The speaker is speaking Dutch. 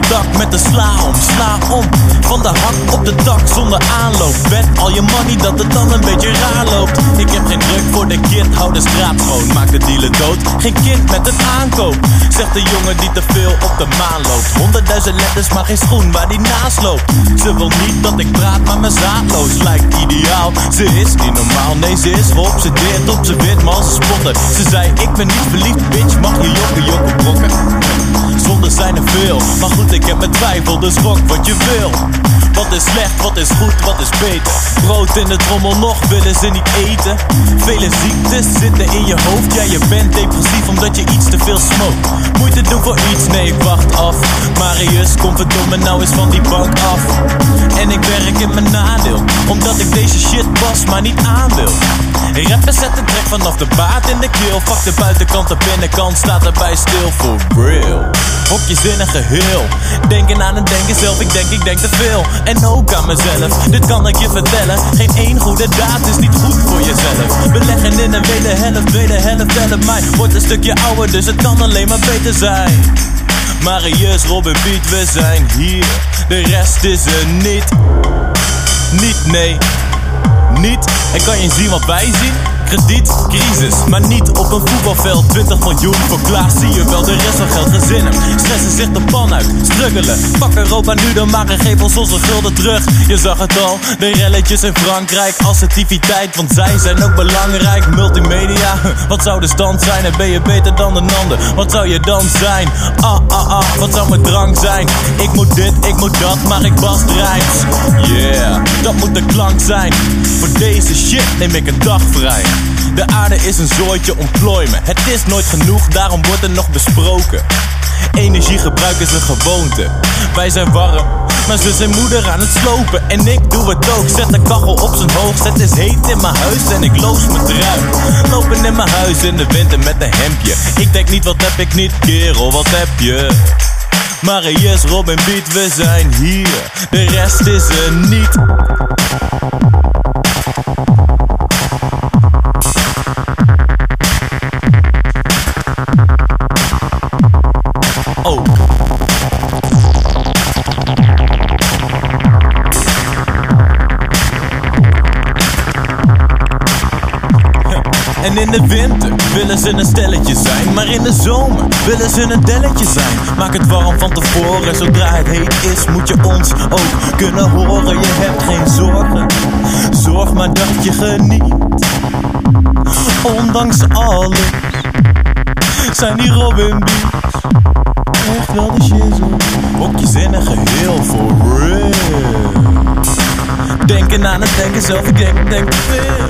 de sla om, sla om. Van de hak op de dak zonder aanloop. Bet al je money dat het dan een beetje raar loopt. Ik heb geen druk voor de kid, hou de straat schoon. Maak de dealer dood, geen kind met een aankoop. Zegt de jongen die te veel op de maan loopt. Honderdduizend letters, maar geen schoen waar die naast loopt. Ze wil niet dat ik praat, maar mijn zaadloos lijkt ideaal. Ze is niet normaal, nee ze is geobsedeerd op ze wit, maar ze spotten. Ze zei ik ben niet verliefd, bitch, mag je jokken, jokken, brokken. Zonder zijn er veel, maar goed ik heb mijn twijfel, dus rok wat je wil. Wat is slecht, wat is goed, wat is beter? Brood in de trommel nog willen ze niet eten. Vele ziektes zitten in je hoofd. Ja, je bent depressief omdat je iets te veel smookt. Moeite doen voor iets, nee, ik wacht af. Marius, kom verdomme nou eens van die bank af. En ik werk in mijn nadeel, omdat ik deze shit pas maar niet aan wil. Rappen zet een trek vanaf de baard in de keel. Fuck de buitenkant, de binnenkant staat erbij stil for real. Hokjes in een geheel. Denken aan het denken zelf, ik denk, ik denk te veel. En ook aan mezelf, dit kan ik je vertellen. Geen één goede daad is niet goed voor jezelf. We leggen in een wederhelft, tweede helft, helft mij. Wordt een stukje ouder, dus het kan alleen maar beter zijn. Marius, Robin, Piet, we zijn hier. De rest is er niet. Niet, nee. Niet. En kan je zien wat wij zien? Krediet, crisis, maar niet op een voetbalveld 20 miljoen voor klaar, zie je wel, de rest van geld gezinnen Stressen zich de pan uit, struggelen Pak Europa nu dan maar en geef ons onze gulden terug Je zag het al, de relletjes in Frankrijk Assertiviteit, want zij zijn ook belangrijk Multimedia, wat zou de stand zijn? En ben je beter dan een ander? Wat zou je dan zijn? Ah, ah, ah, wat zou mijn drang zijn? Ik moet dit, ik moet dat, maar ik bast Yeah, dat moet de klank zijn Voor deze neem ik een dag vrij de aarde is een zooitje, ontplooi me. Het is nooit genoeg, daarom wordt er nog besproken. Energiegebruik is een gewoonte. Wij zijn warm, maar zus en moeder aan het slopen. En ik doe het ook, zet de kachel op zijn hoogst. Het is heet in mijn huis en ik loos mijn trui. Lopen in mijn huis in de winter met een hemdje. Ik denk niet, wat heb ik niet, kerel, wat heb je? Marius, Robin, Beat, we zijn hier. De rest is er niet. En in de winter willen ze een stelletje zijn. Maar in de zomer willen ze een delletje zijn. Maak het warm van tevoren, zodra het heet is, moet je ons ook kunnen horen. Je hebt geen zorgen, zorg maar dat je geniet. Ondanks alles zijn die Robin echt wel de shizzle. Hokjes in een geheel for real. Denken aan het denken zelf, ik denk, denk veel.